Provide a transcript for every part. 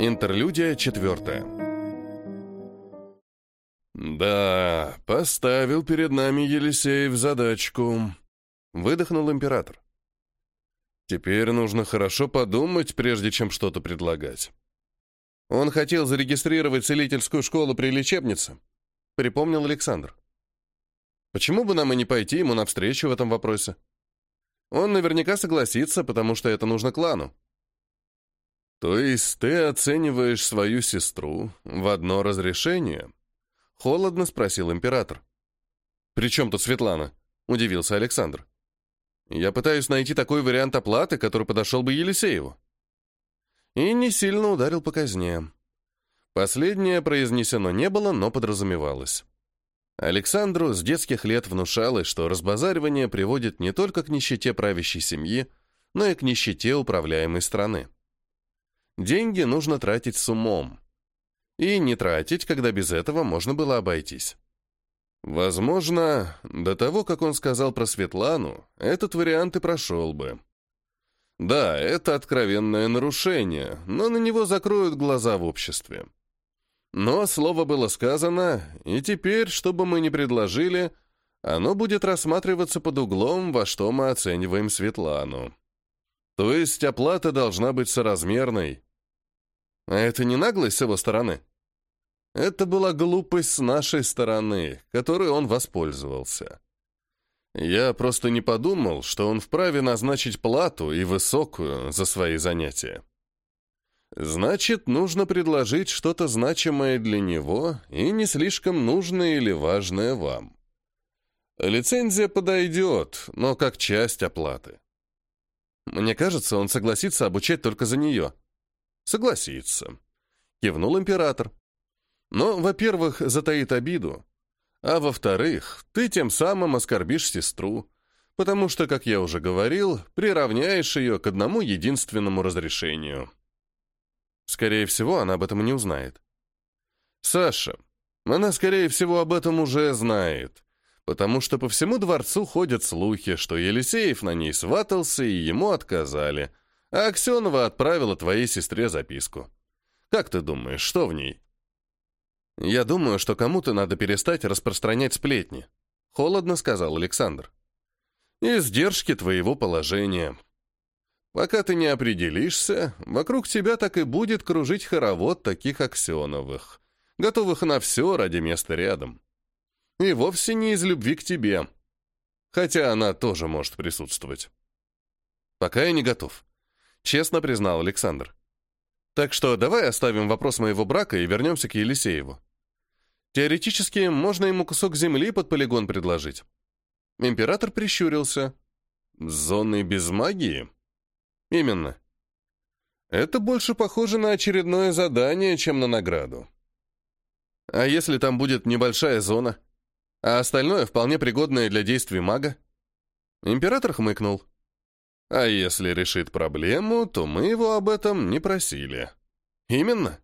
Интерлюдия четвертая. «Да, поставил перед нами Елисеев задачку», — выдохнул император. «Теперь нужно хорошо подумать, прежде чем что-то предлагать». Он хотел зарегистрировать целительскую школу при лечебнице, припомнил Александр. Почему бы нам и не пойти ему навстречу в этом вопросе? Он наверняка согласится, потому что это нужно клану. То есть ты оцениваешь свою сестру в одно разрешение? Холодно спросил император. «При чем тут Светлана?» — удивился Александр. «Я пытаюсь найти такой вариант оплаты, который подошел бы Елисееву». И не сильно ударил по казне. Последнее произнесено не было, но подразумевалось. Александру с детских лет внушалось, что разбазаривание приводит не только к нищете правящей семьи, но и к нищете управляемой страны. Деньги нужно тратить с умом. И не тратить, когда без этого можно было обойтись. Возможно, до того, как он сказал про Светлану, этот вариант и прошел бы. Да, это откровенное нарушение, но на него закроют глаза в обществе. Но слово было сказано, и теперь, что бы мы ни предложили, оно будет рассматриваться под углом, во что мы оцениваем Светлану. То есть оплата должна быть соразмерной, а это не наглость с его стороны. Это была глупость с нашей стороны, которой он воспользовался. Я просто не подумал, что он вправе назначить плату и высокую за свои занятия. Значит, нужно предложить что-то значимое для него и не слишком нужное или важное вам. Лицензия подойдет, но как часть оплаты. Мне кажется, он согласится обучать только за нее. Согласится. Кивнул император. Но, во-первых, затаит обиду. А во-вторых, ты тем самым оскорбишь сестру, потому что, как я уже говорил, приравняешь ее к одному единственному разрешению. Скорее всего, она об этом не узнает. Саша, она, скорее всего, об этом уже знает, потому что по всему дворцу ходят слухи, что Елисеев на ней сватался и ему отказали, а Аксенова отправила твоей сестре записку. Как ты думаешь, что в ней? Я думаю, что кому-то надо перестать распространять сплетни. Холодно сказал Александр. Издержки твоего положения. Пока ты не определишься, вокруг тебя так и будет кружить хоровод таких Аксеновых, готовых на все ради места рядом. И вовсе не из любви к тебе. Хотя она тоже может присутствовать. Пока я не готов честно признал Александр. Так что давай оставим вопрос моего брака и вернемся к Елисееву. Теоретически, можно ему кусок земли под полигон предложить. Император прищурился. Зоны без магии? Именно. Это больше похоже на очередное задание, чем на награду. А если там будет небольшая зона, а остальное вполне пригодное для действий мага? Император хмыкнул. А если решит проблему, то мы его об этом не просили. Именно.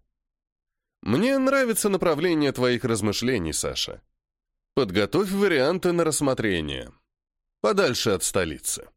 Мне нравится направление твоих размышлений, Саша. Подготовь варианты на рассмотрение. Подальше от столицы.